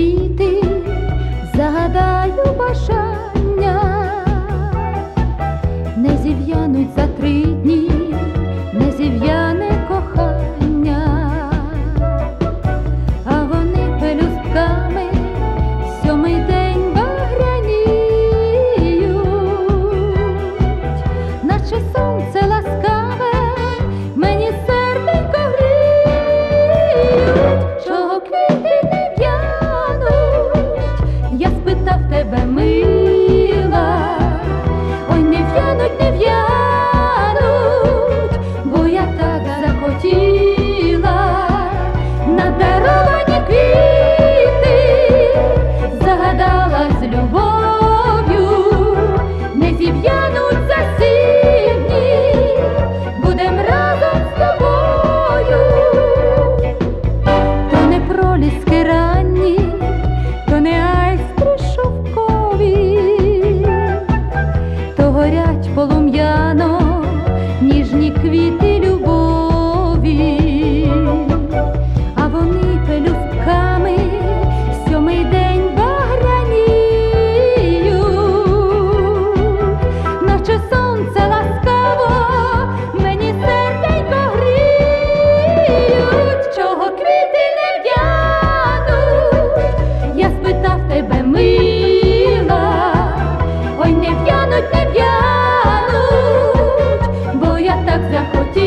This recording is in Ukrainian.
квіти, загадаю бажання, не зів'януть за три дні. врода в тебе мила, ой, не в'януть, не в'януть, бо я так захотів. полум'яно, ніжні квіти. las.